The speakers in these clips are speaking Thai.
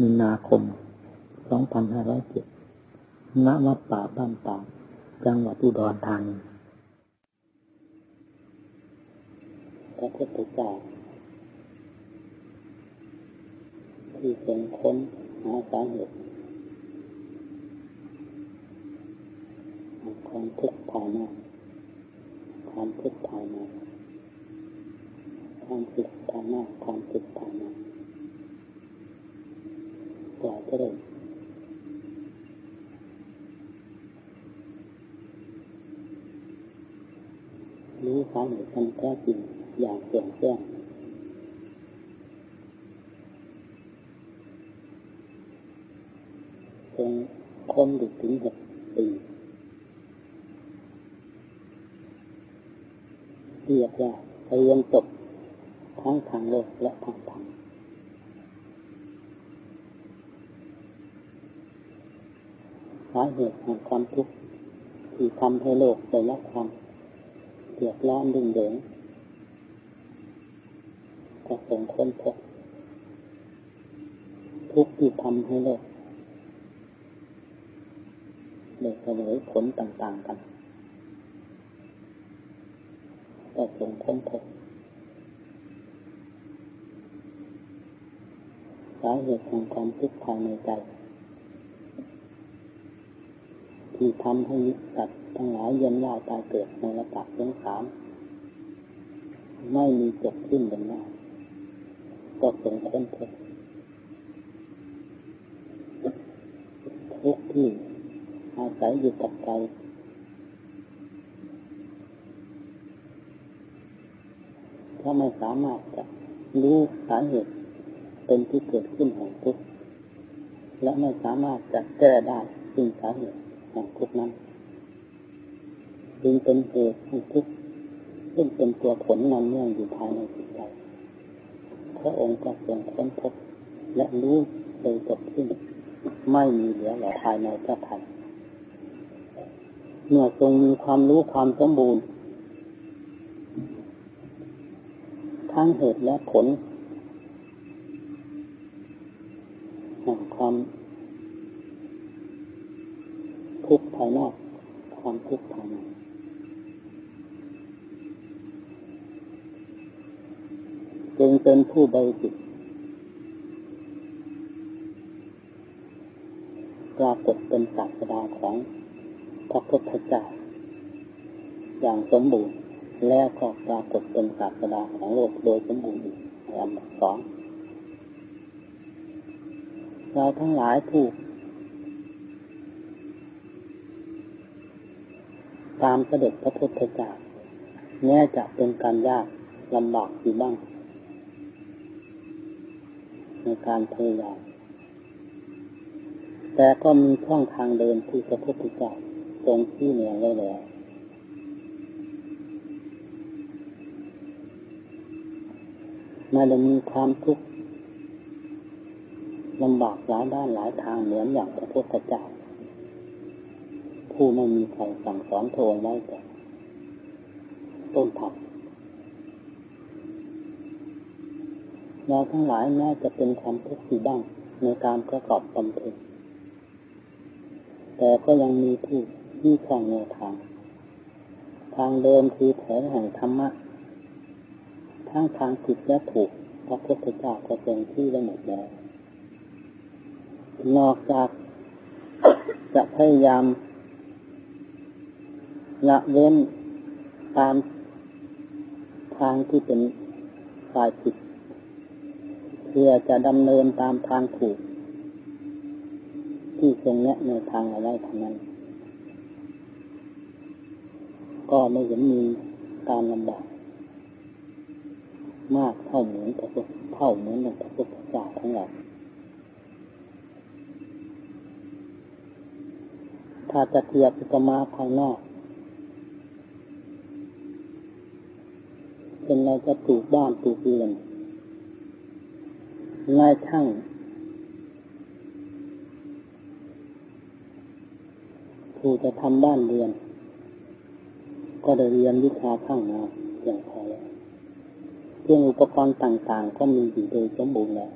มีนาคม 2507ณวัดป่าบ้านป่าจังหวัดอุดรธานีพระพุทธเจ้าที่ทรงค้นหาสาเหตุความทุกข์ภายในความทุกข์ภายในความสุขภายในความสุขภายใน กว่าจะได้รู้สาเหตุกันแท้จริงอย่างเสียงแจ้งคงคนดูถึงหกปีเรียกว่าเรียนจบทั้งทางโลกและทางธรรมสา เหตุแห่งความทุกข์ที่ทำให้โลกได้รับความเดือดร้อนดึงเดินก็ส่งคนพบทุกข์ที่ทำให้โลกได้เสวยผลต่างๆกันก็ส่งคนพบสาเหตุของความทุกข์ภายในใจ ที่ทำให้สัตว์ทั้งหลายเย็นว่ายตายเกิดในระดับสงสารไม่มีจบสิ้นลงได้ก็ส่งค้นพบทุกที่อาศัยอยู่กับใจถ้าไม่สามารถจะรู้สาเหตุเป็นที่เกิดขึ้นของทุกข์และไม่สามารถจะแก้ได้ซึ่งสาเหตุ แห่งทุกนั้นจึงเป็นเหตุของทุกซึ่งเป็นตัวผลนำเนื่องอยู่ภายในจิตใจพระองค์ก็ทรงค้นพบ และรู้โดยจบสิ้นไม่มีเหลือหลอภายในพระทัยเมื่อทรงมีความรู้ความสมบูรณ์ทั้งเหตุและผลแห่งความทุกข์ภายนอก ความทุกข์ภายใน จึงเป็นผู้บริสุทธิ์ปรากฏเป็นศาสดาของพระพุทธเจ้าอย่างสมบูรณ์ แล้วก็ปรากฏเป็นศาสดาของโลกโดยสมบูรณ์อีกอันดับสองเราทั้งหลายผู้ตามเสด็จพระพุทธเจ้าแม้จะเป็นการยากลำบากอยู่บ้าง ในการพยายามแต่ก็มีช่องทางเดินที่พระพุทธเจ้าทรงที่เหนือไว้แล้วไม่ได้มีความทุกข์ลำบากหลายด้านหลายทางเหมือนอย่างพระพุทธเจ้าผู้ไม่มีใครสั่งสอนโทงไว้แต่ต้นถัก เราทั้งหลายแม้จะเป็นความทุกข์บ้างในการประกอบบำเพ็ญแต่ก็ยังมีผู้ที่คล่องในทาง ทางเดินคือแถวแห่งธรรมะ ทั้งทางผิดและถูกพระพุทธเจ้าก็ทรงที่ไว้หมดแล้ว นอกจากจะพยายามละเว้นตามทางที่เป็นฝ่ายผิด พื่อจะดำเนินตามทางถูก ที่ทรงแนะในทางอะไรทางนั้น ก็ไม่เห็นมีการลำบากมากเท่าเหมือนกับเท่าเหมือนกับพระพุทธเจ้าทั้งหลายถ้าจะเทียบอุปมาภายนอกเป็นเราจะปลูกบ้านปลูกเรือน นายช่างผู้จะทำบ้านเรือน ก็ได้เรียนวิชาข้างมาอย่างพอแล้วเครื่องอุปกรณ์ต่างๆ ก็มีอยู่โดยสมบูรณ์แล้ว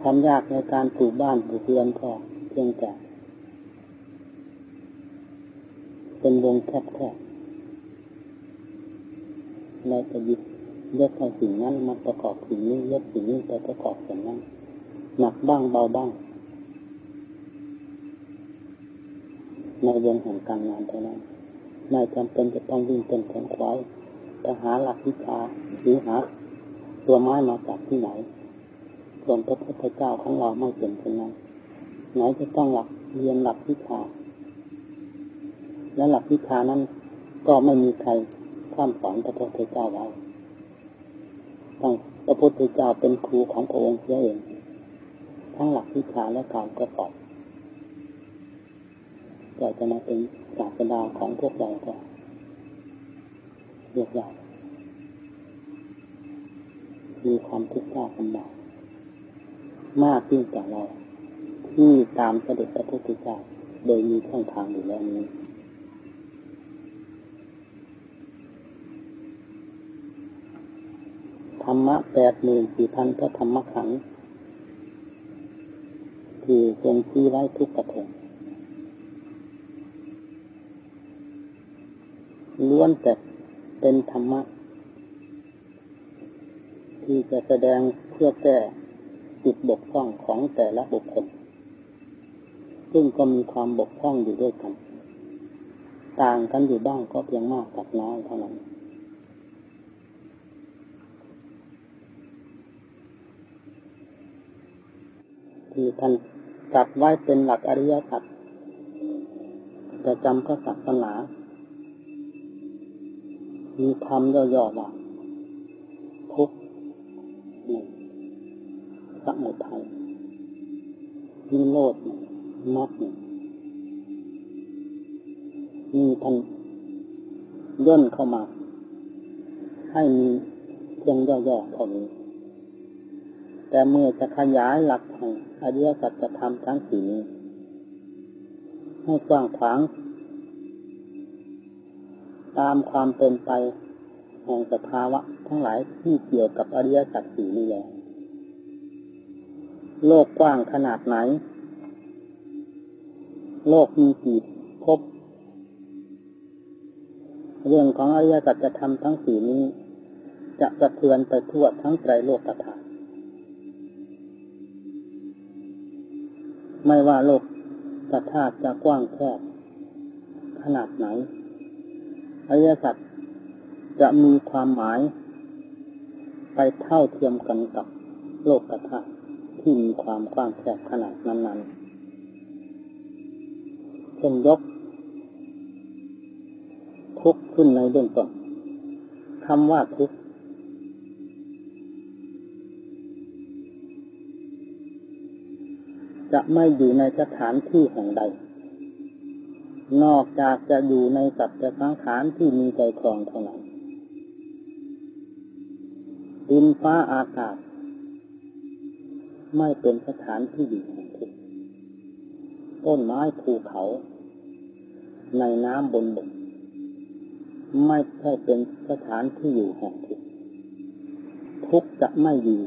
ความยากในการปลูกบ้านปลูกเรือนก็เพียงแต่เป็นวงแคบๆเราจะยึด ยกเอาสิ่งนั้นมาประกอบสิ่งนี้ยกสิ่งนี้ไปประกอบสิ่งนั้น หนักบ้างเบาบ้างในวงแห่งการงานเท่านั้นไม่จำเป็นจะต้องวิ่งเป็นแขนควายแต่หาหลักวิชาหรือหาตัวไม้มาจากที่ไหนส่วนพระพุทธเจ้าของเราไม่เป็นเช่นนั้นไหนจะต้องหลักเรียนหลักวิชาและหลักวิชานั้นก็ไม่มีใครข้ามสอนพระพุทธเจ้าไว้ ต้องพระพุทธเจ้าเป็นครูของพระองค์เสียเอง ทั้งหลักวิชาและการประกอบเรากจะมาเป็นศาสดาของพวกเราก็เรียกว่ามีความทุกข์ยากลำบากมากยิ่งกว่าเรา ที่ตามเสด็จพระพุทธเจ้าโดยมีช่องทางอยู่แล้วนี้ ธ รรมะแปดหมื่นสี่พันพระธรรมขันธ์ที่ทรงชี้ไว้ทุกประเทศล้วนแต่เป็นธรรมะ ที่จะแสดงเพื่อแก้จิตบกพร่องของแต่ละบุคคล ซึ่งก็มีความบกพร่องอยู่ด้วยกัน ต่างกันอยู่บ้างก็เพียงมากกับน้อยเท่านั้น ที่ท่านจัดไว้เป็นหลักอริยสัจประจำพระศาสนา มีคำย่อๆว่าทุกข์นึ่สมุทัยมีโลดมรรคมีท่านย่นเข้ามา ให้มีเพียงย่อๆเท่านี้ แต่เมื่อจะขยายหลักแห่งอริยสัจธรรมทั้งสี่นี้ ให้กว้างขวาง ตามความเป็นไปแห่งสภาวะ ทั้งหลายที่เกี่ยวกับอริยสัจสี่นี้แล้วโลกกว้างขนาดไหน โลกมีกี่ภพเรื่องของอริยสัจธรรมทั้งสี่นี้ จะสะเทือนไปทั่วทั้งไตรโลกธาตุ ไม่ว่าโลกธาตุจะกว้างแคบขนาดไหนอริยสัจจะมีความหมาย ไปเท่าเทียมกันกับโลกกระทาที่มีความกว้างแคบขนาดนั้นๆเช่นยก ทุกขึ้นในเบื้องต้นคำว่าทุก จะไม่อยู่ในสถานที่แห่งใด นอกจากจะอยู่ในสัตว์สังขารที่มีใจครองเท่านั้นดินฟ้าอากาศ ไม่เป็นสถานที่อยู่แห่งทุกต้นไม้ภูเขา ในน้ำบนบกไม่ใช่เป็นสถานที่อยู่แห่งทุกทุกจะไม่อยู่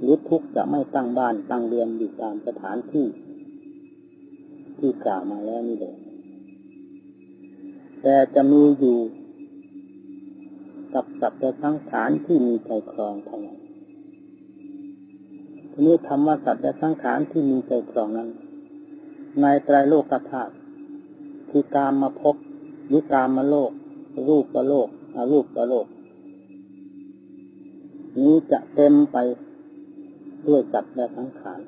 หรือทุกจะไม่ตั้งบ้านตั้งเรือนอยู่ตามสถานที่ ที่กล่าวมาแล้วนี่เลยแต่จะมีอยู่กับสัตว์ทั้งฐานที่มีใจครองเท่านั้นทีนี้คำว่าสัตว์และสังขารที่มีใจครองนั้น ในไตรโลกธาตุคือการมาพบยุการมาโลก รูปประโลกอรูปประโลก นี้จะเต็มไป ด้วยสัตว์และสังขาร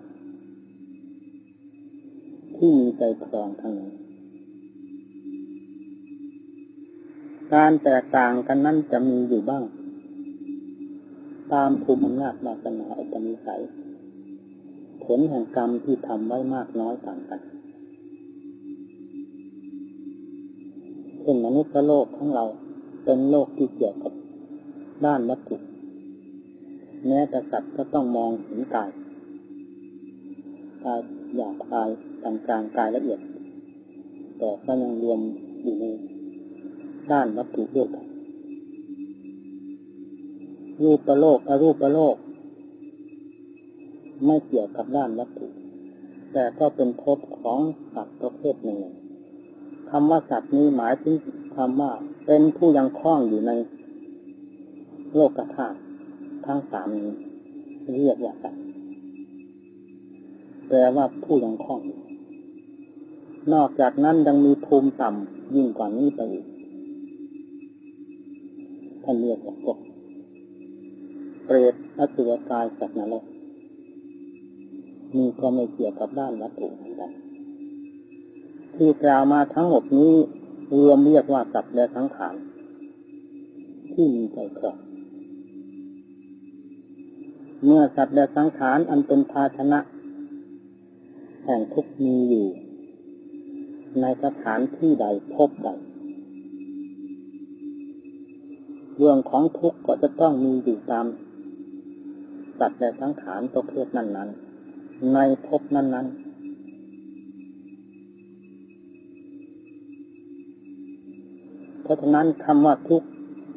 ที่มีใจครองทั้งนั้นการแตกต่างกันนั้นจะมีอยู่บ้าง ตามภูมิอำนาจวาสนาอุปนิสัย ผลแห่งกรรมที่ทำไว้มากน้อยต่างกันเช่นมนุษย์โลกของเราเป็นโลกที่เกี่ยวกับด้านวัตถุ แม้แต่สัตว์ก็ต้องมองเห็นกายกายหยาบกายกลางกลางกายละเอียด แต่ก็ยังรวมอยู่ในด้านวัตถุด้วยกันรูปประโลกอรูปประโลก ไม่เกี่ยวกับด้านวัตถุ แต่ก็เป็นภพของสัตว์ประเภทหนึ่งคำว่าสัตว์นี้หมายถึงคำว่า เป็นผู้ยังคล้องอยู่ในโลกธาตุ ทั้งสามนี้เรียกว่าสัตว์แปลว่าผู้ยังคล้องอยู่นอกจากนั้นยังมีภูมิต่ำยิ่งกว่านี้ไปอีกท่านเรียกว่าพวกเปรตอสุรกายสัตว์นรกนี่ก็ไม่เกี่ยวกับด้านวัตถุเหมือนกันที่กล่าวมาทั้งหมดนี้รวมเรียกว่าสัตว์และสังขารที่มีใจครอง เมื่อสัตว์และสังขารอันเป็นภาชนะ แห่งทุกมีอยู่ ในสถานที่ใดพบใด เรื่องของทุกข์ก็จะต้องมีอยู่ตามสัตว์และสังขารประเภทนั้น ๆ ในภพนั้นๆเพราะฉะนั้นคำว่าทุกข์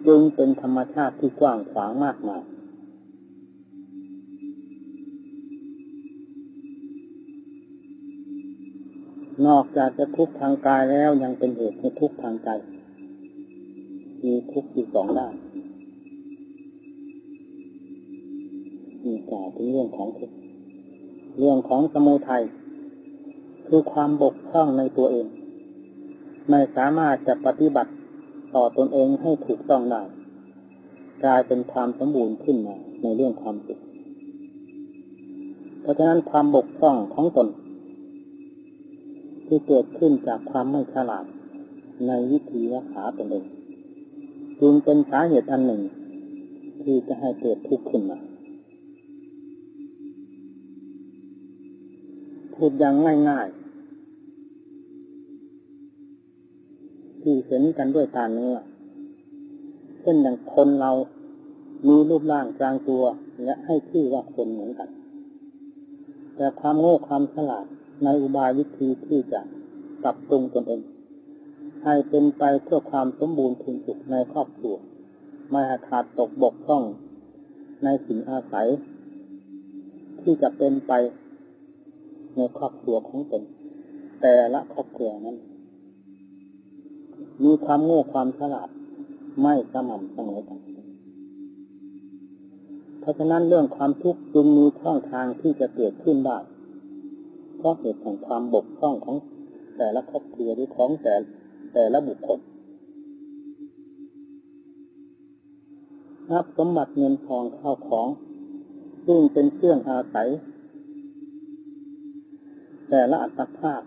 จึงเป็นธรรมชาติที่กว้างขวางมากมาย นอกจากจะทุกข์ทางกายแล้วยังเป็นเหตุให้ทุกข์ทางใจ มีทุกข์อยู่สองด้านมีกล่าวถึงเรื่องของทุกข์เรื่องของสมุทัยคือความบกพร่องในตัวเอง ไม่สามารถจะปฏิบัติต่อตนเองให้ถูกต้องได้กลายเป็นความสมบูรณ์ขึ้นมาในเรื่องความสุขเพราะฉะนั้นความบกพร่องของตน ที่เกิดขึ้นจากความไม่ฉลาด ในวิธีรักษาตนเองจึงเป็นสาเหตุอันหนึ่ง ที่จะให้เกิดทุกข์ขึ้นมาพูดอย่างง่ายๆที่เห็นกันด้วยตาเนื้อเช่นอย่างคนเรามีรูปร่างกลางตัว และให้ชื่อว่าคนเหมือนกัน แต่ความโง่ความฉลาด ในอุบายวิธีที่จะปรับปรุงตนเอง ให้เป็นไปเพื่อความสมบูรณ์พึงสุขในครอบครัว ไม่ขาดตกบกพร่องในสิ่งอาศัย ที่จะเป็นไปในครอบครัวของตน แต่ละครอบครัวนั้น มีความโง่ความฉลาดไม่สม่ำเสมอกันเพราะฉะนั้นเรื่องความทุกข์จึงมีช่องทางที่จะเกิดขึ้นได้ เพราะเหตุของความบกพร่องของแต่ละครอบครัวหรือของแต่แต่ละบุคคลนับสมบัติเงินทองข้าวของ ซึ่งเป็นเครื่องอาศัย แต่ละอัตภาพ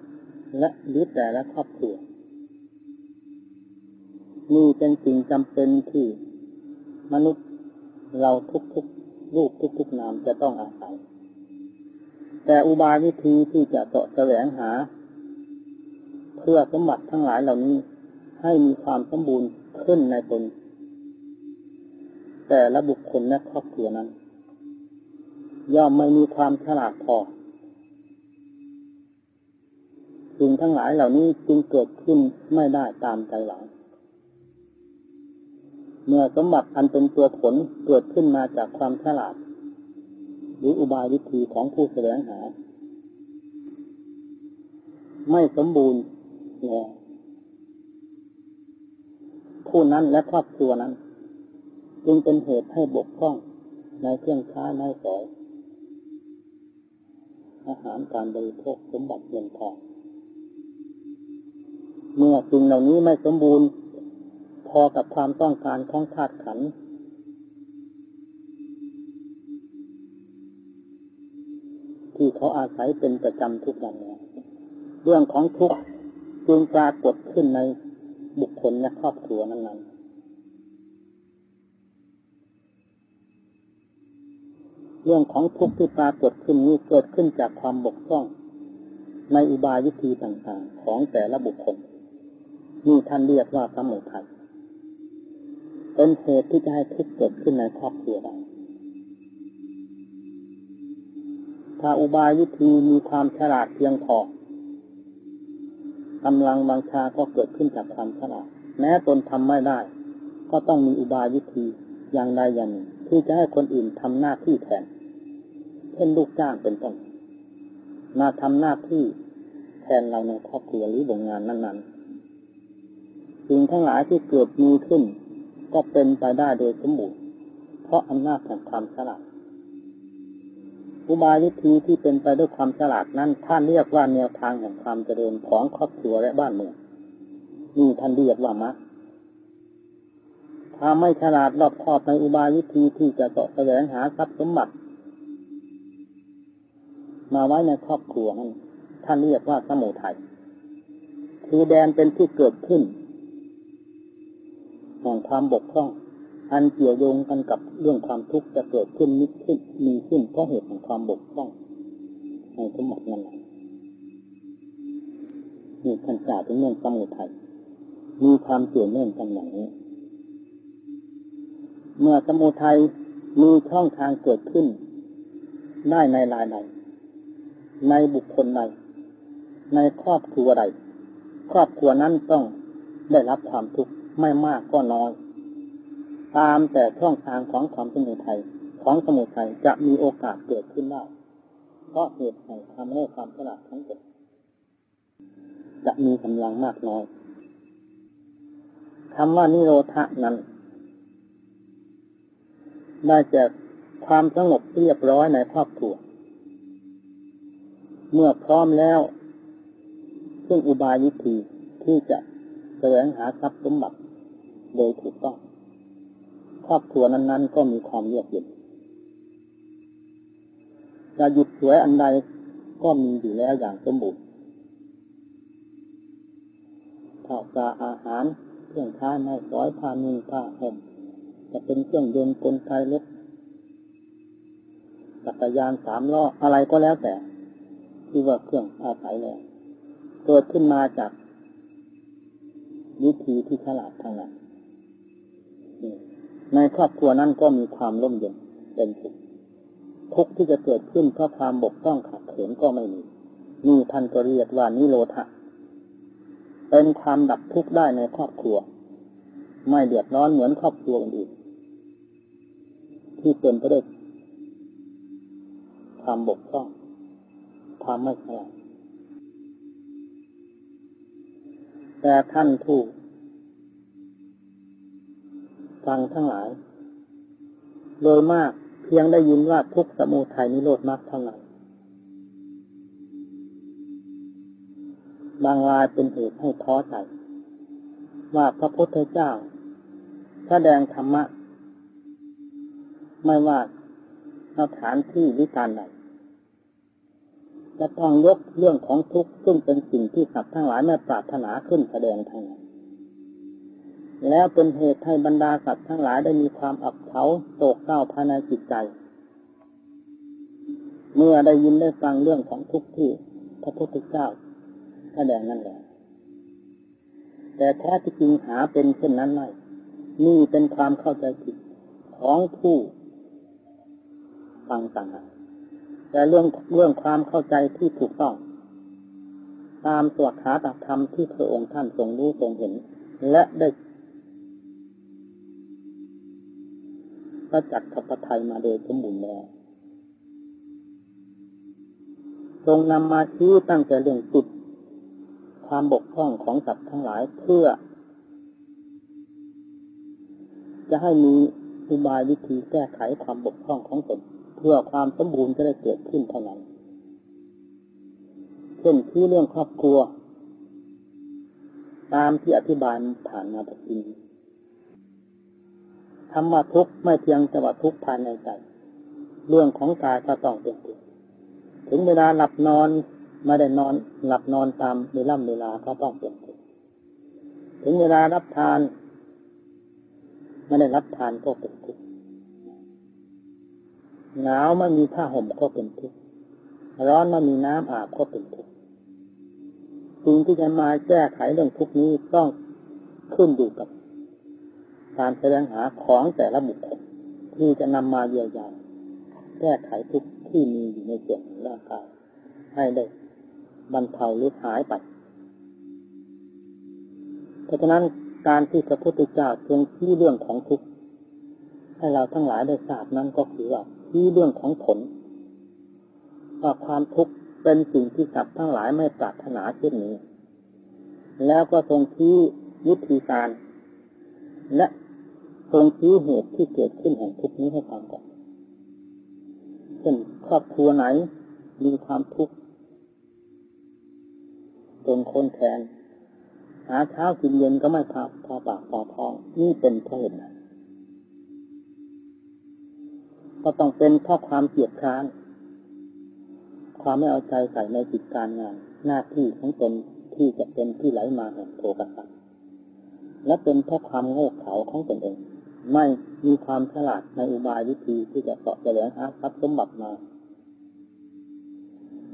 และหรือแต่ละครอบครัวนี่เป็นสิ่งจำเป็นที่มนุษย์เราทุกๆรูปทุกๆนามจะต้องอาศัย แต่อุบายวิธีที่จะต่อแสวงหา เพื่อสมบัติทั้งหลายเหล่านี้ ให้มีความสมบูรณ์ขึ้นในตน แต่ละบุคคลและครอบครัวนั้น ย่อมไม่มีความฉลาดพอสิ่งทั้งหลายเหล่านี้จึงเกิดขึ้นไม่ได้ตามใจหลังเมื่อสมบัติอันเป็นตัวผลเกิดขึ้นมาจากความฉลาด รืออุบายวิธีของผู้แสวงหา ไม่สมบูรณ์แล้วผู้นั้นและครอบครัวนั้น จึงเป็นเหตุให้บกพร่องในเครื่องช้าในสอยอาหารการบริโภคสมบัติเงินทองเมื่อสิ่งเหล่านี้ไม่สมบูรณ์ พอกับความต้องการของธาตุขัน ที่เขาอาศัยเป็นประจำทุกวันนี้เรื่องของทุกข์จึงปรากฏขึ้นในบุคคลและครอบครัวนั้นๆเรื่องของทุกข์ที่ปรากฏขึ้นนี้เกิดขึ้นจากความบกพร่องในอุบายวิธีต่างๆ ของแต่ละบุคคลนี่ท่านเรียกว่าสมุทัยเป็นเหตุที่จะให้ทุกข์เกิดขึ้นในครอบครัวได้าอุบายวิธีมีความฉลาดเพียงพอกำลังบังชาก็เกิดขึ้นจากความฉลาด แม้ตนทำไม่ได้ ก็ต้องมีอุบายวิธีอย่างใดอย่างหนึ่งที่จะให้คนอื่นทำหน้าที่แทน เช่นลูกจ้างเป็นต้น มาทำหน้าที่แทนเราในครอบครัวหรือวงงานนั้นๆ สิ่งทั้งหลายที่เกิดมีขึ้น ก็เป็นไปได้โดยสมบูรณ์เพราะอำนาจแห่งความฉลาด อุบายวิธีที่เป็นไปด้วยความฉลาดนั้นท่านเรียกว่าแนวทางแห่งความเจริญของครอบครัวและบ้านเมืองนี่ท่านเรียกว่ามรรคถ้าไม่ฉลาดรอบคอบในอุบายวิธีที่จะเสาะแสวงหาทรัพย์สมบัติ มาไว้ในครอบครัวนั้นท่านเรียกว่าสมุทัยคือแดนเป็นที่เกิดขึ้นแห่งความบกพร่อง อันเกี่ยวโยงกันกับเรื่องความทุกข์จะเกิดขึ้นนิดขึ้นมีขึ้นเพราะเหตุของความบกพร่องในสมบัตินั้นนี่ท่านกล่าวถึงเรื่องสมุทัยมีความเกี่ยวเนื่องกันอย่างนี้ เมื่อสมุทัยมีช่องทางเกิดขึ้น ได้ในรายใดในบุคคลใดในครอบครัวใดครอบครัวนั้นต้องได้รับความทุกข์ไม่มากก็น้อย ตามแต่ช่องทางของความสมุทัยของสมุทัยจะมีโอกาสเกิดขึ้นได้เพราะเหตุแห่งความโง่ความฉลาดทั้งหมดจะมีกำลังมากน้อยคำว่านิโรธะนั้น ได้จากความสงบเรียบร้อยในครอบครัว เมื่อพร้อมแล้ว ซึ่งอุบายวิธีที่จะแสวงหาทรัพย์สมบัติโดยถูกต้อง ครอบครัวนั้น ๆ ก็มีความเยือกเย็นจะหยุดสวยอันใดก็มีอยู่แล้วอย่างสมบูรณ์ข้าวปลาอาหารเครื่องท้าไม้สอยผ้านุ่งผ้าห่มจะเป็นเครื่องยนต์กลไกรถจักรยานสามล้ออะไรก็แล้วแต่ ที่ว่าเครื่องอาศัยแล้วเกิดขึ้นมาจากวิธีที่ฉลาดทางนั้น ในครอบครัวนั้นก็มีความร่มเย็นเป็นสุขทุกที่จะเกิดขึ้นเพราะความบกพร่องขาดเขินก็ไม่มีนี่ท่านก็เรียกว่านิโรธะเป็นความดับทุกข์ได้ในครอบครัว ไม่เดือดร้อนเหมือนครอบครัวอื่นที่เป็นไปด้วยความบกพร่องความไม่ฉลาดแต่ท่านผู้ ฟังทั้งหลาย โดยมากเพียงได้ยินว่าทุกสมุทัยนิโรธมากเท่านั้นบางรายเป็นเหตุให้ท้อใจ ว่าพระพุทธเจ้า แสดงธรรมะ ไม่ว่าสถานที่วิการใดจะต้องยกเรื่องของทุกข์ซึ่งเป็นสิ่งที่สัตว์ทั้งหลายไม่ปรารถนาขึ้นแสดงทางนั้น แล้วเป็นเหตุให้บรรดาสัตว์ทั้งหลายได้มีความอับเฉาโศกเศร้าภายในจิตใจ เมื่อได้ยินได้ฟังเรื่องของทุกข์ที่พระพุทธเจ้าแสดงนั่นแหละ แต่แท้ที่จริงหาเป็นเช่นนั้นไม่ นี่เป็นความเข้าใจผิดของผู้ฟังต่างหากแต่เรื่องเรื่องความเข้าใจที่ถูกต้อง ตามสวดคาตธรรมที่พระองค์ท่านทรงรู้ทรงเห็น และได้ ระจักษ์ขัยมาโดยสมบูรณ์แล้วทรงนำมาชี้ตั้งแต่เรื่องจุด ความบกพร่องของสัตว์ทั้งหลายเพื่อ จะให้มีอุบายวิธีแก้ไขความบกพร่องของตนเพื่อความสมบูรณ์จะได้เกิดขึ้นเท่านั้นเช่นที่เรื่องครอบครัว ตามที่อธิบายผ่านมาตะกี้ธ รรมะทุกข์ไม่เพียงแต่ว่าทุกข์ภายในใจ เรื่องของกายก็ต้องเป็นทุกข์ถึงเวลาหลับนอนไม่ได้นอนหลับนอนตามเวลาเวลาก็ต้องเป็นทุกข์ถึงเวลารับทานไม่ได้รับทานก็เป็นทุกข์หนาวไม่มีผ้าห่มก็เป็นทุกข์ร้อนไม่มีน้ำอาบก็เป็นทุกข์สิ่งที่จะมาแก้ไขเรื่องทุกข์นี้ต้องขึ้นอยู่กับ การแสดงหาของแต่ละบุคคลที่จะนำมาเยียวยาแก้ไขทุกที่มีอยู่ในส่วนของร่างกายให้ได้บรรเทาหรือหายไป เพราะฉะนั้นการที่พระพุทธเจ้าทรงชี้เรื่องของทุกข์ให้เราทั้งหลายได้ทราบนั้นก็คือว่าชี้เรื่องของผลว่าความทุกข์เป็นสิ่งที่สัตว์ทั้งหลายไม่ปรารถนาเช่นนี้ แล้วก็ทรงชี้วิธีการ และ ทรงชี้เหตุที่เกิดขึ้นแห่งทุกข์นี้ให้ฟังก่อนเช่นครอบครัวไหนมีความทุกข์จนคนแทน หาเช้ากินเย็นก็ไม่พอพอปากพอท้อง นี่เป็นเพราะเหตุไรก็ต้องเป็นเพราะความเกลียดคร้าน ความไม่เอาใจใส่ในกิจการงาน หน้าที่ของตนที่จะเป็นที่ไหลมาแห่งโทกสัตและเป็นเพราะความโง่เขลาของตนเอง ไม่มีความฉลาดในอุบายวิธีที่จะเสาะแสวงหาทรัพย์สมบัติมา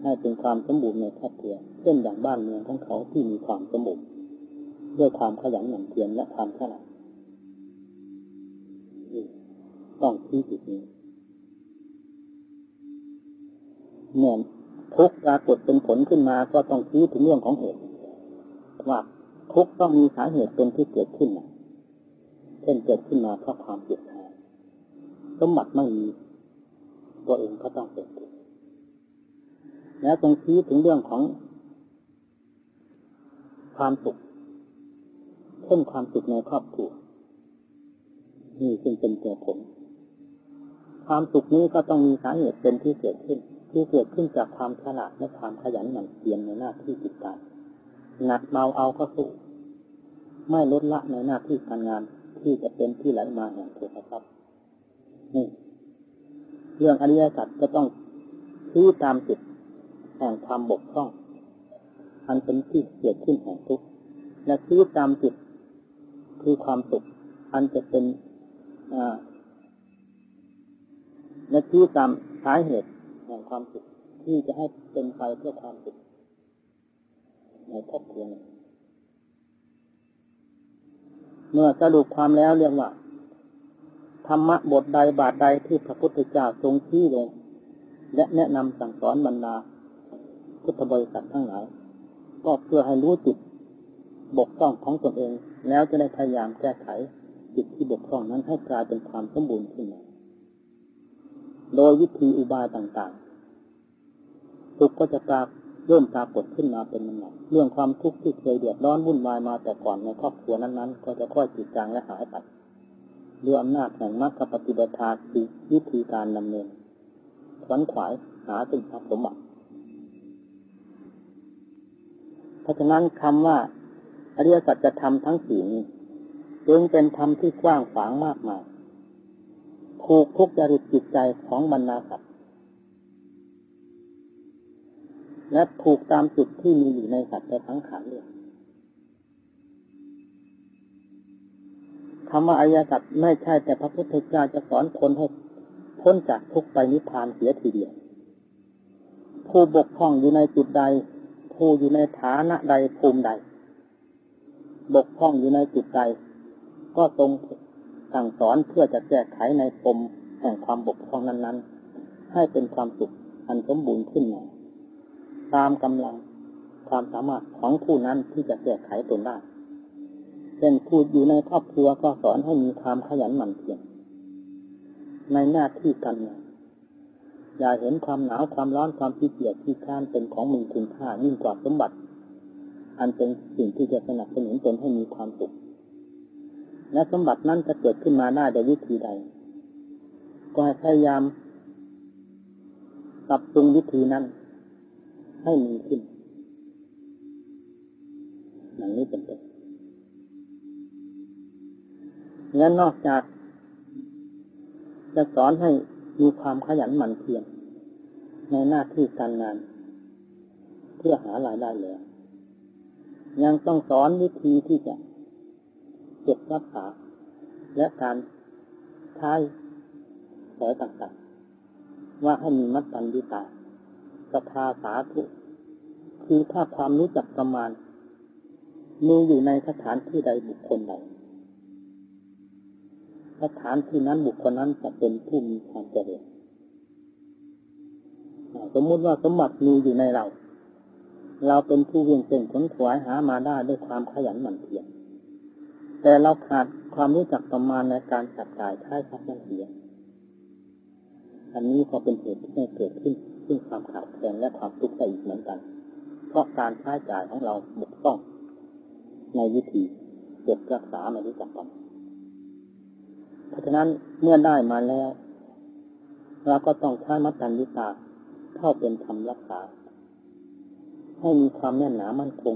ให้เป็นความสมบูรณ์ในครอบครัวเช่นอย่างบ้านเมืองของเขาที่มีความสมบูรณ์ด้วยความขยันหมั่นเพียรและความฉลาดต้องที่จุดนี้เมื่อทุกปรากฏเป็นผลขึ้นมาก็ต้องชี้ถึงเรื่องของเหตุว่าทุกต้องมีสาเหตุเป็นที่เกิดขึ้นนะ เช่นเกิดขึ้นมาเพราะความเกลียดชังสมบัติไม่มีตัวเองก็ต้องเป็นทุกข์แล้วตรงชี้ถึงเรื่องของความสุขเช่นความสุขในครอบครัวนี่จึงเป็นตัวผล ความสุขนี้ก็ต้องมีสาเหตุเป็นที่เกิดขึ้น ที่เกิดขึ้นจากความฉลาดและความขยันหมั่นเพียรในหน้าที่จิตการหนักเมาเอาก็สู้ ไม่ลดละในหน้าที่การงาน ที่จะเป็นที่ไหลมาแห่งโทษครับนี่เรื่องอริยสัจจะต้องชี้ตามจิตแห่งความบกพร่อง อันเป็นที่เกิดขึ้นแห่งทุกข์และชี้ตามจิตคือความสุข อันจะเป็นและชี้ตามสาเหตุแห่งความสุขที่จะให้เป็นไปเพื่อความสุขในครอบครัว เมื่อสรุปความแล้วเรียกว่า ธรรมะบทใดบาทใดที่พระพุทธเจ้าทรงชี้ลงและแนะนำสั่งสอนบรรดาพุทธบริษัททั้งหลาย ก็เพื่อให้รู้จิตบกพร่องของตนเอง แล้วจะได้พยายามแก้ไขจิตที่บกพร่องนั้นให้กลายเป็นความสมบูรณ์ขึ้นมาโดยวิธีอุบายต่างๆทุกก็จะปราก เริ่มปรากฏขึ้นมาเป็นลำดับเรื่องความทุกข์ที่เคยเดือดร้อนวุ่นวายมาแต่ก่อนในครอบครัวนั้นๆ ก็จะค่อยจิตจางและหายไปด้วยอำนาจแห่งมรรคปฏิบัติที่วิธีการดำเนินขวนขวายหาสิ่งทรัพย์สมบัติเพราะฉะนั้นคำว่าอริยสัจธรรมทั้งสี่นี้จึงเป็นธรรมที่กว้างขวางมากมายผูกทุกจริตจิตใจของบรรดาสัตว และผูกตามจุดที่มีอยู่ในสัตว์ในทั้งขานเรื่องคำว่าอริยสัจไม่ใช่แต่พระพุทธเจ้าจะสอนคนให้พ้นจากทุกไปนิพพานเสียทีเดียว ผู้บกพร่องอยู่ในจุดใด ผู้อยู่ในฐานะใดภูมิใด บกพร่องอยู่ในจุดใด ก็ตรงสั่งสอนเพื่อจะแก้ไขในปมแห่งความบกพร่องนั้น ๆ ให้เป็นความสุขอันสมบูรณ์ขึ้นมา ตามกำลังความสามารถของผู้นั้นที่จะแก้ไขตนได้เช่นผู้อยู่ในครอบครัวก็สอนให้มีความขยันหมั่นเพียรในหน้าที่การงานอย่าเห็นความหนาวความร้อนความขี้เกียจที่ข้านเป็นของมีคุณค่ายิ่งกว่าสมบัติ อันเป็นสิ่งที่จะสนับสนุนตนให้มีความสุขและสมบัตินั้นจะเกิดขึ้นมาได้โดยวิธีใด ก็ให้พยายามปรับปรุงวิธีนั้น ให้มีขึ้นอย่างนี้เป็นต้นและนนอกจากจะสอนให้มีความขยันหมั่นเพียรในหน้าที่การงาน เพื่อหารายได้แล้ว ยังต้องสอนวิธีที่จะเก็บรักษา และการใช้สอยต่างๆว่าให้มีมัดตันดิตา สภาสาธุคือถ้าความรู้จักประมาณมีอยู่ในสถานที่ใดบุคคลใดสถานที่นั้นบุคคลนั้นจะเป็นผู้มีความเจริญสมมุติว่าสมบัติมีอยู่ในเรา เราเป็นผู้เวียงเป็นขนขวายหามาได้ด้วยความขยันหมั่นเพียรแต่เราขาดความรู้จักประมาณในการจับจ่ายใช้ทรัพย์นั่นเองอันนี้ก็เป็นเหตุที่ให้เกิดขึ้น ซึ่งความขาดแคลนและความทุกข์ได้อีกเหมือนกัน เพราะการใช้จ่ายของเราบกพร่อง ในวิธีเก็บรักษาไม่รู้จักกันเพราะฉะนั้นเมื่อได้มาแล้วเราก็ต้องใช้มัตตัญญิตาเข้าเป็นธรรมรักษา ให้มีความแน่นหนามั่นคง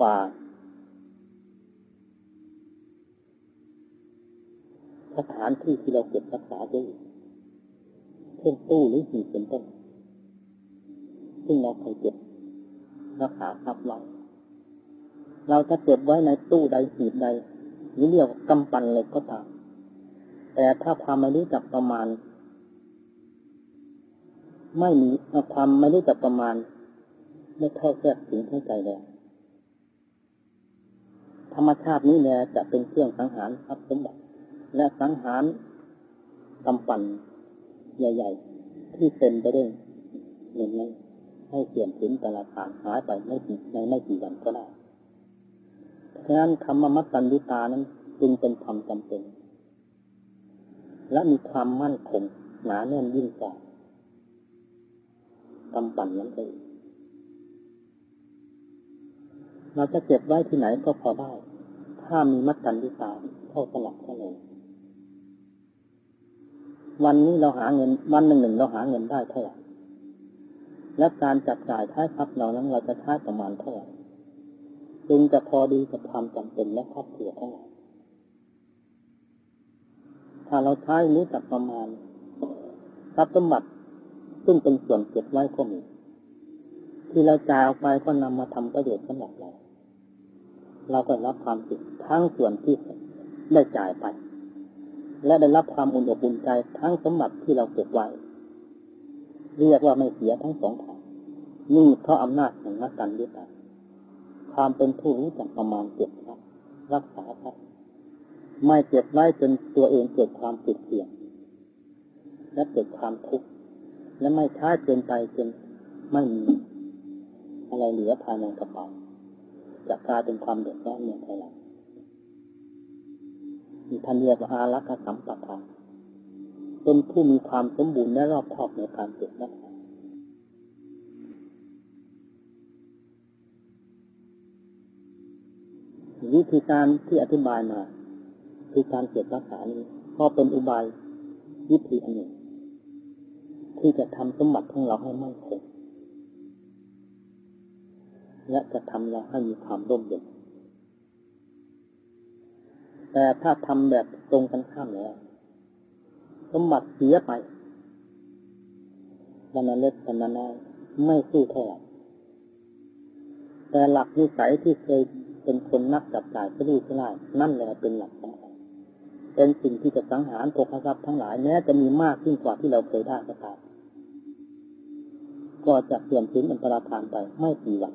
กว่าสถานที่ที่เราเก็บรักษาไว้เช่นตู้หรือหีบเป็นต้น ซึ่งเราเคยเก็บรักษาทรัพย์ไว้เราจะเก็บไว้ในตู้ใดหีบใดหรือเรียกกำปั้นเลยก็ตาม แต่ถ้าความไม่รู้จักประมาณ ไม่มีความไม่รู้จักประมาณไม่เข้าแทรกถึงทั้งใจแล้วธรรมชาตินี้แหละจะเป็นเครื่องสังหารทรัพย์สมบัติและสังหารกำปั่นใหญ่ ๆ ที่เป็นไปด้วยเงินนั้น ให้เสื่อมถึงแต่ละฐานหายไปไม่กี่ในไม่กี่วันก็ได้ฉะนั้นคำว่ามัตตัญญตานั้นจึงเป็นธรรมจำเป็น และมีความมั่นคงหนาแน่นยิ่งกว่ากำปั่นนั้นเองเราจะเก็บไว้ที่ไหนก็พอได้ ถ้ามีมัตตัญญตาเข้าสลับเข้าเลยวันนี้เราหาเงิน วันหนึ่งหนึ่งเราหาเงินได้เท่าไหร่ และการจัดจ่ายท้ายทรัพย์เรานั้นเราจะใช้ประมาณเท่าไหร่จึงจะพอดีกับความจำเป็นและครอบครัวของเราถ้าเราใช้นี้จับประมาณทรัพย์สมบัติซึ่งเป็นส่วนเก็บไว้ก็มี ที่เราจ่ายออกไปก็นำมาทำประโยชน์สำหรับเรา เราก็รับความผิดทั้งส่วนที่ได้จ่ายไป และได้รับความอุ่นอกอุ่นใจทั้งสมบัติที่เราเก็บไว้ เรียกว่าไม่เสียทั้งสองทางนี่เพราะอำนาจแห่งนักการยึดตาความเป็นผู้รู้จักประมาณเก็บครับรักษาครับไม่เก็บไว้จนตัวเองเกิดความติดเสี่ยงและเกิดความทุกข์และไม่ช้าเกินไปจนไม่มีอะไรเหลือภายในกระเป๋าจะกลายเป็นความเดือดร้อนในภายหลังท่านเรียกว่าอารักษสัมปทาน เป็นผู้มีความสมบูรณ์และรอบคอบในการเก็บรักษาวิธีการที่อธิบายมาคือการเก็บรักษานี้ก็เป็นอุบายวิธีอันหนึ่ง ที่จะทำสมบัติของเราให้มั่นคงและจะทำเราให้มีความร่มเย็นแต่ถ้าทำแบบตรงกันข้ามแล้ว สมบัติเสียไปวันนั้นเล็กวันนั้นน้อยไม่สู้เท่าไหร่แต่หลักนิสัยที่เคยเป็นคนนักจับจ่ายซื้อซื้อได้นั่นแหละเป็นหลักสำคัญเป็นสิ่งที่จะสังหารโภคทรัพย์ทั้งหลายแม้จะมีมากยิ่งกว่าที่เราเคยได้ก็ตามก็จะเสื่อมถึงอันตรธานไปไม่กี่วัน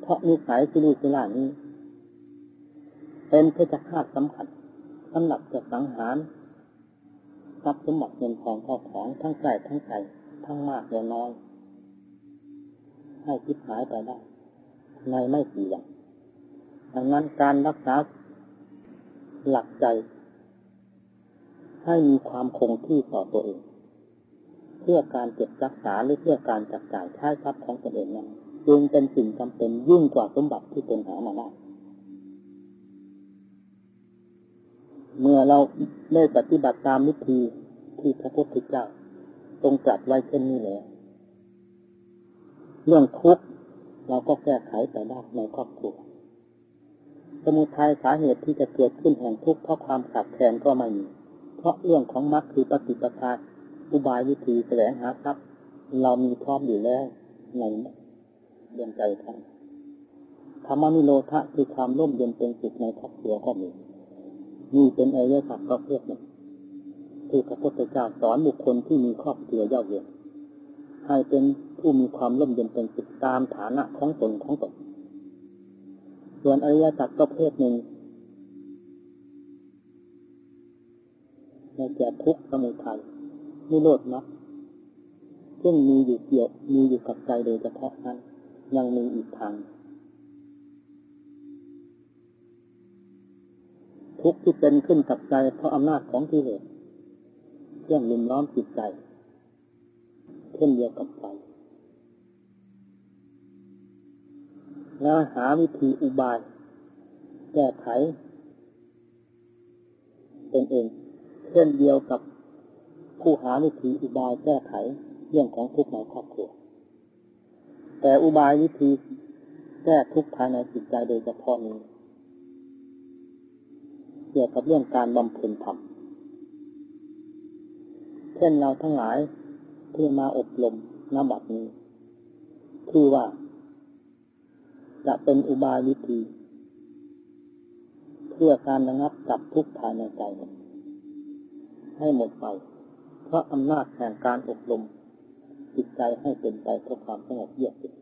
เพราะนิสัยซื้อซื้อได้นี้ เป็นเพชฌฆาตสำคัญ สำหรับจะสังหารทรัพย์สมบัติเงินทองข้าของทั้งไกลทั้งไกลทั้งมากและน้อย ให้คิดหายไปได้ ในไม่กี่วันดังนั้นการรักษาหลักใจ ให้มีความคงที่ต่อตัวเอง เพื่อการเก็บรักษาหรือเพื่อการจัดจ่ายใช้ทรัพย์ของตนเองนั้นจึงเป็นสิ่งจำเป็นยิ่งกว่าสมบัติที่ตนหามาได้ เมื่อเราได้ปฏิบัติตามวิธีที่พระพุทธเจ้าทรงจัดไว้เช่นนี้แล้วเรื่องทุกข์เราก็แก้ไขไปได้ในครอบครัวสมุทัยสาเหตุที่จะเกิดขึ้นแห่งทุกข์เพราะความขาดแคลนก็ไม่มี เพราะเรื่องของมรรคคือปฏิปทาอุบายวิธีแสวงหาทรัพย์เรามีพร้อมอยู่แล้วในดวงใจท่านธรรมนิโรธะคือความร่มเย็นเป็นสุขในครอบครัวก็มี นี่เป็นอริยสัจประเภทหนึ่งที่พระพุทธเจ้าสอนบุคคลที่มีครอบครัวเย่าเยียให้เป็นผู้มีความร่มเย็นเป็นสุขตามฐานะของตนของตนส่วนอริยสัจประเภทหนึ่งในแก่ทุกข์สมุทัยนิโรธมรรคซึ่งมีอยู่เกี่ยวมีอยู่กับใจโดยเฉพาะนั้น ยังมีอีกทาง ทุกข์ที่เป็นขึ้นกับใจเพราะอำนาจของกิเลสเครื่องลุมล้อมจิตใจเช่นเดียวกับไฟแล้วหาวิธีอุบาย แก้ไขเป็นเอง เช่นเดียวกับผู้หาวิธีอุบายแก้ไขเรื่องของทุกข์ในครอบครัว แต่อุบายวิธีแก้ทุกข์ภายในจิตใจโดยเฉพาะนี้ เกี่ยวกับเรื่องการบำเพ็ญธรรมเช่นเราทั้งหลายที่มาอบรมนบัดนี้ คือว่า จะเป็นอุบายวิธี เพื่อการระงับกับทุกข์ภายในใจ ให้หมดไป เพราะอำนาจแห่งการอบรมจิตใจให้เป็นไปเพื่อความสงบเยือกเย็น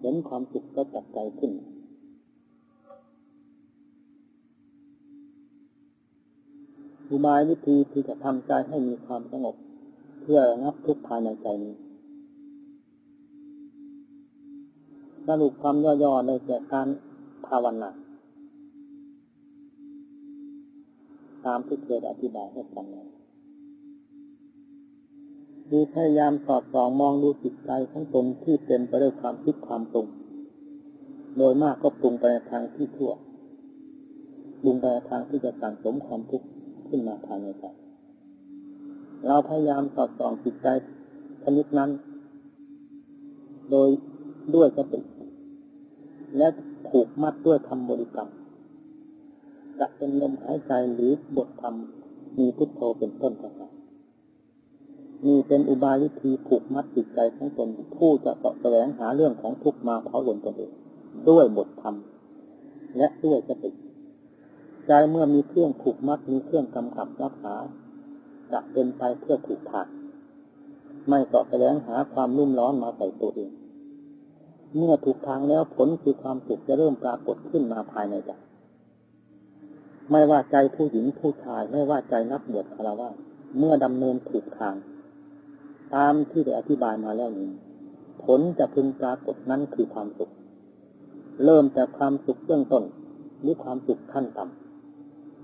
เห็นความสุขก็จับใจขึ้น อุบายวิธีที่จะทำใจให้มีความสงบ เพื่อรับทุกภายในใจนี้สรุปความย่อๆในแก่การภาวนาตามที่เคยอธิบายให้ฟังแล้วดูพยายามสอดส่องมองดูจิตใจของตนที่เต็มไปด้วยความคิดความปรุง โดยมากก็ปรุงไปในทางที่ทั่วปรุงไปในทางที่จะสั่งสมความทุกข์ ขึ้นมาภายในใจเราพยายามสอดส่องจิตใจชนิดนั้น โดยด้วยสติและผูกมัดด้วยคำบริกรรมจะเป็นลมหายใจหรือบทธรรมมีพุทโธเป็นต้นก็ตามมีเป็นอุบายวิธีผูกมัดจิตใจของตนผู้จะสาะแสวงหาเรื่องของทุกมาเผาหลนตนเองด้วยบทธรรมและด้วยสติ ใจเมื่อมีเครื่องผูกมัดมีเครื่องกำกับรักษาจะเป็นไปเพื่อถูกผ่านไม่ต่อไปแสวหาความรุ่มร้อนมาใส่ตัวเอง เมื่อถูกทางแล้วผลคือความสุขจะเริ่มปรากฏขึ้นมาภายในใจไม่ว่าใจผู้หญิงผู้ชายไม่ว่าใจนักบวชคารวะเมื่อดำเนินถูกทาง ตามที่ได้อธิบายมาแล้วนี้ผลจะพึงปรากฏนั้นคือความสุข เริ่มจากความสุขเบื้องต้นหรือความสุขขั้นต่ำ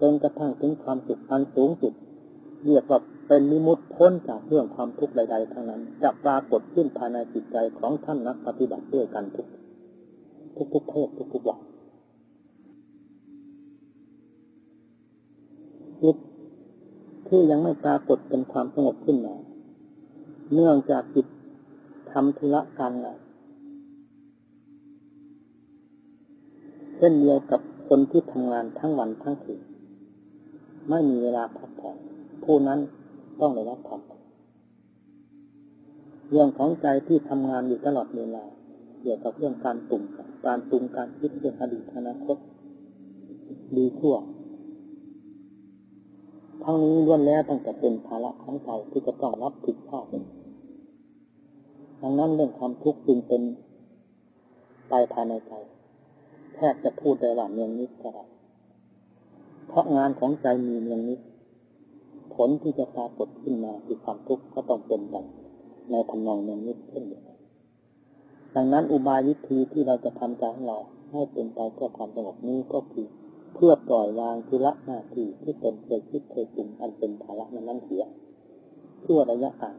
จนกระทั่งถึงความสุขอันสูงสุดเรียกว่าเป็นมิมุตพ้นจากเรื่องความทุกข์ใด ๆทั้งนั้น จะปรากฏขึ้นภายในจิตใจของท่านนักปฏิบัติด้วยกันทุกทุกทุกเพศทุกทุกวันจิตที่ยังไม่ปรากฏเป็นความสงบขึ้นมาเนื่องจากจิตทำธุระการงานเช่นเดียวกับคนที่ทำงานทั้งวันทั้งคืน ไม่มีเวลาพักผ่อนผู้นั้นต้องได้รับความเรื่องของใจที่ทำงานอยู่ตลอดเวลาเกี่ยวกับเรื่องการปรุงการปรุงการคิดเรื่องอดีตอนาคตดีชั่วทั้งนี้ล้วนแล้วตั้งแต่เป็นภาระของใจที่จะต้องรับผิดชอบดังนั้นเรื่องความทุกข์จึงเป็นไปภายในใจแทบจะพูดได้ว่าเนืองนิดก็ได้ เพราะงานของใจมีอย่างนี้ ผลที่จะปรากฏขึ้นมาคือความทุกข์ก็ต้องเป็นไปในทำนองอย่างนี้เช่นเดียวกันดังนั้นอุบายวิธีที่เราจะทำใจของเราให้เป็นไปเพื่อความสงบนี้ก็คือเพื่อปล่อยวางธุระหน้าที่ที่ตนเคยคิดเคยปรุงอันเป็นภาระนั้นเสียเพื่อระยะกลาง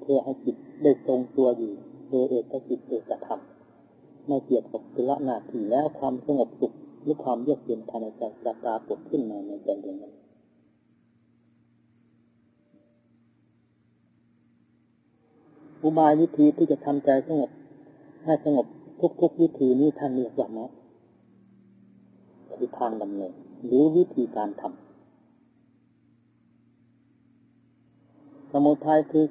เพื่อให้จิตได้ทรงตัวอยู่โดยเอกจิตเอกธรรมไม่เกี่ยวกับธุระหน้าที่แล้วความสงบสุข รือความเยือกเย็นภายในใจจะปรากฏขึ้นมาในใจดวงนั้นอุบายวิธีที่จะทำใจสงบให้สงบทุกๆวิธีนี้ท่านเรียกว่ามรรคคือทางดำเนินหรือวิธีการทำสมุทัยคือ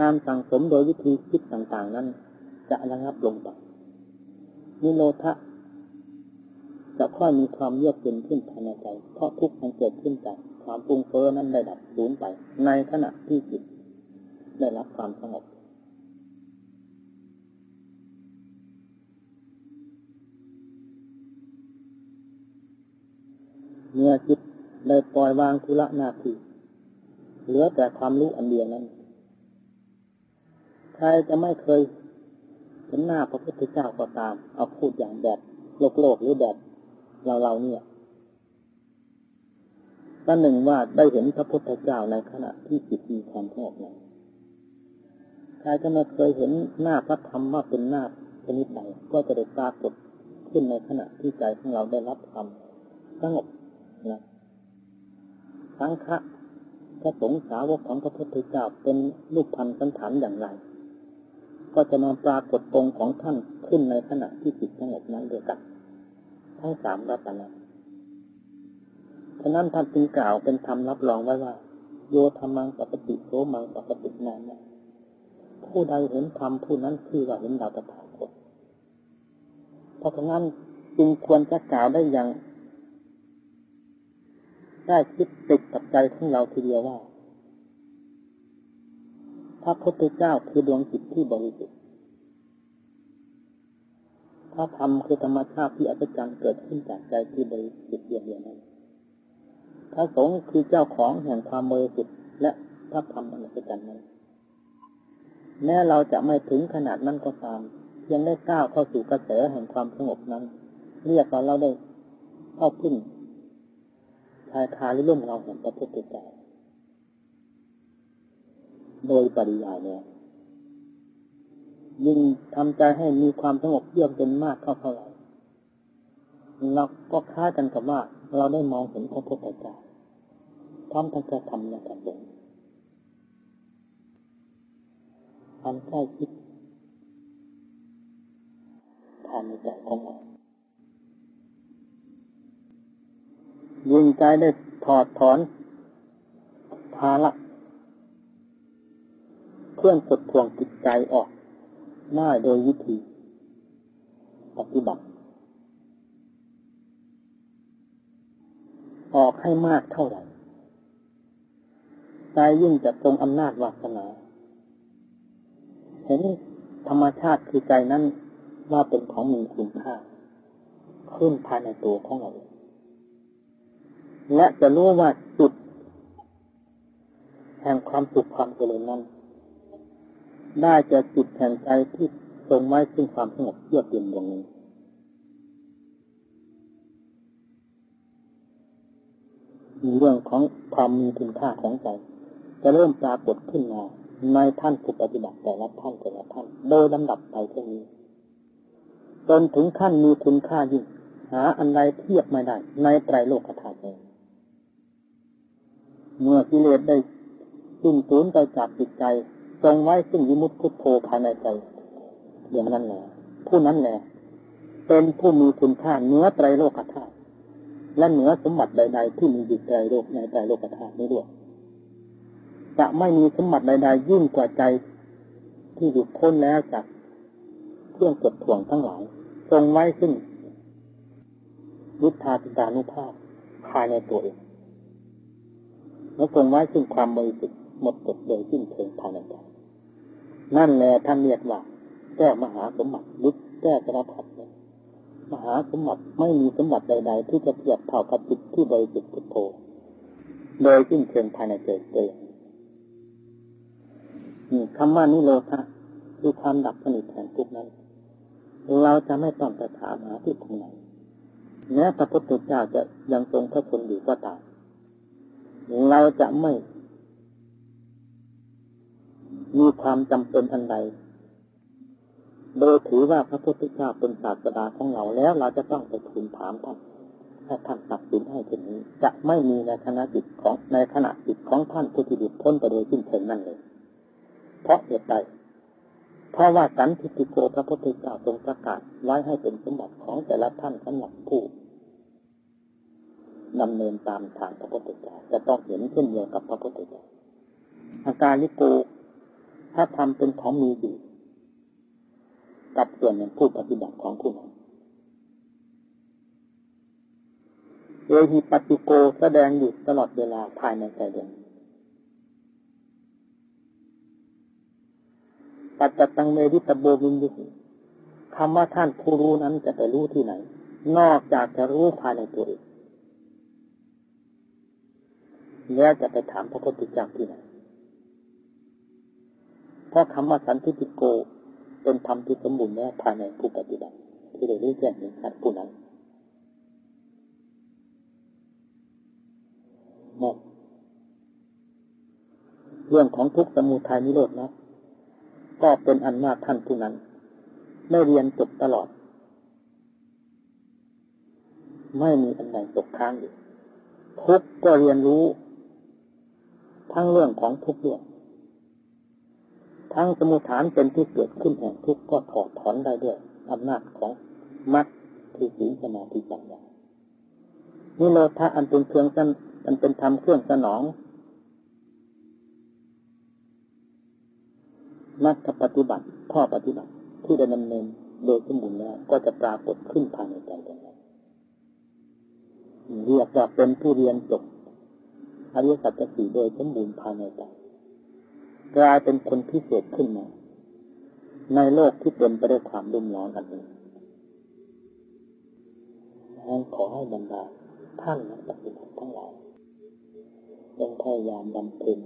การสั่งสมโดยวิธีคิดต่างๆ นั้น จะระงับลงไปนิโรธะ จะค่อยมีความเยือกเย็นขึ้นภายในใจ เพราะทุกข์มันเกิดขึ้นจากความปรุงเฟ้อนั้นได้ดับสูญไป ในขณะที่จิตได้รับความสงบเมื่อจิตได้ปล่อยวางธุระหน้าที่เหลือแต่ความรู้อันเดียวนั้น ใครจะไม่เคยเห็นหน้าพระพุทธเจ้าก็ตาม เอาพูดอย่างแบบโลกโลกหรือแบบ เราเราเนี่ยจก็หนึ่งว่าได้เห็นพระพุทธเจ้าในขณะที่จิตมีความสงบนั้นใครจะไม่เคยเห็นหน้าพระธรรมว่าเป็นหน้าชนิดไหนก็จะได้ปรากฏขึ้นในขณะที่ใจของเราได้รับความสงบนะสังฆะพระสงฆ์สาวกของพระพุทธเจ้าเป็นรูปพันธ์สันฐานอย่างไร ก็จะมาปรากฏตรงของท่านขึ้นในขณะที่จิตสงบนั้นเดียวกัน ทั้งสามรัตนะฉะนั้นท่านจึงกล่าวเป็นธรรมรับรองไว้ว่า โยธรรมังปกติโสมังปกตินานผู้ใดเห็นธรรมผู้นั้นคือว่าเห็นดาวตถาคตเพราะงั้นจึงควรจะกล่าวได้อย่างได้คิดติดกับใจของเราทีเดียวว่าพระพุทธเจ้าคือดวงจิตที่บริสุทธิ์ พระธรรมคือธรรมชาติที่อัศจรรย์เกิดขึ้นจากใจที่บริสุทธิ์เดียวเดียวนั้นพระสงฆ์คือเจ้าของแห่งความบริสุทธิ์และพระธรรมอันอัศจรรย์นั้นแม้เราจะไม่ถึงขนาดนั้นก็ตามยังได้ก้าวเข้าสู่กระแสแห่งความสงบนั้น เรียกว่าเราได้เข้าพึ่งชายคาหรือร่มเราแห่งพระพุทธเจ้าโดยปริยายเนี่ย ยิ่งทำใจให้มีความสงบเยือกเย็นมากเข้าเท่าไหร่เราก็คล้ายกันกับว่า เราได้มองเห็นพระพุทธเจ้าพร้อมทั้งจะทำและการเป็นความใกล้ชิดภายในใจของเรายิงใจได้ถอดถอนภาระเครื่องกดทวงจิตใจออก ง่ายโดยวิธีปฏิบัติ ออกให้มากเท่าไหร่ใจยิ่งจะทรงอำนาจวาสนา เห็นธรรมชาติคือใจนั้นว่าเป็นของมีคุณค่า ขึ้นภายในตัวของเรา และจะรู้ว่าจุด แห่งความสุขความเจริญนั้น ได้จะจุดแห่งใจที่ทรงไว้ซึ่งความสงบเยือกเย็นดวงนี้มีเรื่องของความมีคุณค่าของใจ จะเริ่มปรากฏขึ้นมาในท่านผู้ปฏิบัติแต่ละท่านแต่ละท่าน โดยลำดับไปเท่านี้จนถึงขั้นมีคุณค่ายิ่งหาอันใดเทียบไม่ได้ ในไตรโลกธาตุเลยเมื่อกิเลสได้สิ้นสูญไปจากจิตใจ ทรงไว้ซึ่งยิมุตตพุทโธภายในใจอย่างนั้นแหละผู้นั้นแหละเป็นผู้มีคุณค่าเนื้อไตรโลกธาตุและเหนือสมบัติใด ๆ ที่มีอยู่ในโลกในไตรโลกธาตุนี้ด้วยจะไม่มีสมบัติใด ๆ ยิ่งกว่าใจที่หยุดพ้นแล้วจากเครื่องกดถ่วงทั้งหลาย ทรงไว้ซึ่งยุทธาติตานุภาพภายในตัวเองแล้วทรงไว้ซึ่งความบริสุทธิ์หมดกดโดยสิ้นเชิงภายในใจ นั่นแหละท่านเรียกว่าแก้มหาสมบัติลึกแก้กระพัดมหาสมบัติไม่มีสมบัติใด ๆ ที่จะเทียบเท่ากับจิตที่บริสุทธิ์พุทโธโดยสิ้นเชิงภายในใจตัวนี่คำว่านิโรธาคือความดับสนิทแห่งทุกนั้น เราจะไม่ต้องไปถามหาที่ตรงไหนแม้พระพุทธเจ้าจะยังทรงพระชนอยู่ก็ตามเราจะไม่ มีความจำเป็นอันใด โดยถือว่าพระพุทธเจ้าเป็นศาสดาของเราแล้วเราจะต้องไปทูลถามท่านถ้าท่านตัดสินให้เช่นนี้ จะไม่มีในขณะจิตของในขณะจิตของท่านผู้ที่ดิบพ้นไปโดยสิ้นเชิงนั่นเลย เพราะเหตุใดเพราะว่าสันติโกพระพุทธเจ้าทรงประกาศไว้ให้เป็นสมบัติของแต่ละท่านสำหรับผู้ดำเนินตามทางพระพุทธเจ้าจะต้องเห็นเช่นเดียวกับพระพุทธเจ้าอาการลิโก ถ้าทำเป็นของมีอยู่กับส่วนหนึ่งผู้ปฏิบัติของผู้นั้นโดยมีปฏิโกแสดงอยู่ตลอดเวลาภายในใจเดียปัจจตังเมริตโบวินยุคำว่าท่านผู้รู้นั้นจะไปรู้ที่ไหน นอกจากจะรู้ภายในตัวเองแล้วจะไปถามพระพุทธเจ้าที่ไหน ราะคำว่าสันติติโก เป็นธรรมที่สมบูรณ์แล้วภายในผู้ปฏิบัติ ที่ได้รู้แจ้งเห็นชัดผู้นั้นในเรื่องของทุกสมุทัยนิโรธนะ ก็เป็นอันว่าท่านผู้นั้น ไม่เรียนจบตลอด ไม่มีอันใดตกค้างอยู่ทุกก็เรียนรู้ ทั้งเรื่องของทุกเรื่อง ทั้งสมุทฐานเป็นที่เกิดขึ้นแห่งทุกข์ก็ถอดถอนได้ด้วยอำนาจของมัดที่สีสมาธิปัญญานิโรธาอันเป็นเครื่องสันอันเป็นธรรมเครื่องสนองนักปฏิบัติข้อปฏิบัติ ที่ได้ดำเนินโดยสมบูรณ์แล้วก็จะปรากฏขึ้นภายในใจของเราเรียกว่าเป็นผู้เรียนจบอริยสัจสี่โดยสมบูรณ์ภายในใจ กลายเป็นคนพิเศษขึ้นมา ในโลกที่เต็มไปด้วยความรุ่มร้อนอันนี้ขอให้บรรดาท่านนักปฏิบัติทั้งหลายจงพยายามบำเพ็ญ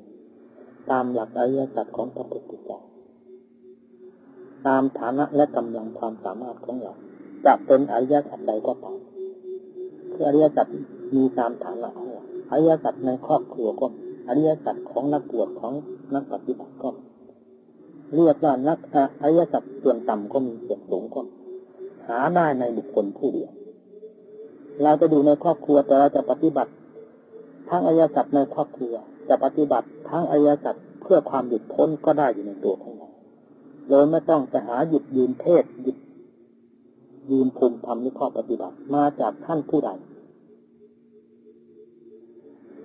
ตามหลักอริยสัจของพระพุทธเจ้าตามฐานะและกำลังความสามารถของเราจะเป็นอริยสัจใดก็ตามคืออริยสัจมีตามฐานะของเราอริยสัจในครอบครัวก็อริยสัจของนักบวชของ นักปฏิบัติก็เรียกว่านักอริยสัจส่วนต่ำก็มีส่วนสูงก็หาได้ในบุคคลผู้เดียว เราจะดูในครอบครัวแต่เราจะปฏิบัติ ทั้งอริยสัจในครอบครัว จะปฏิบัติทั้งอริยสัจเพื่อความหยุดพ้นก็ได้อยู่ในตัวของเราโดยไม่ต้องไปหาหยุดยืนเทศหยุดยืนภูมิธรรมนข้อปฏิบัติ มาจากท่านผู้ใด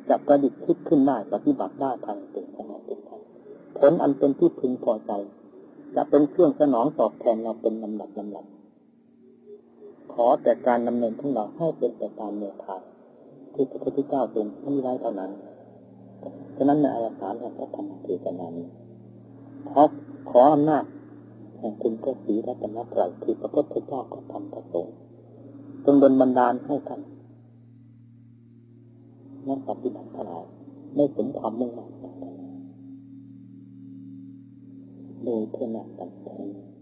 จะประดิษฐ์คิดขึ้นได้ปฏิบัติได้ภายในตัวของเราเป็น ผลอันเป็นที่พึงพอใจ จะเป็นเครื่องสนองตอบแทนเราเป็นลำดับลำดับ ขอแต่การดำเนินของเราให้เป็นไปตามแนวทางที่พระพุทธเจ้าทรงที่ไว้เท่านั้น ฉะนั้นในอายการแห่งพระธรรมเทศนานี้ขอขออำนาจแห่งคุณพระศรีรัตนตรัยคือพระพุทธเจ้าก็ทำประสงค์จงดลบันดาลให้ท่านนักปฏิบัติทั้งหลายไม่สมความมุ่งมั่น โดยเพื่อหนักต่าง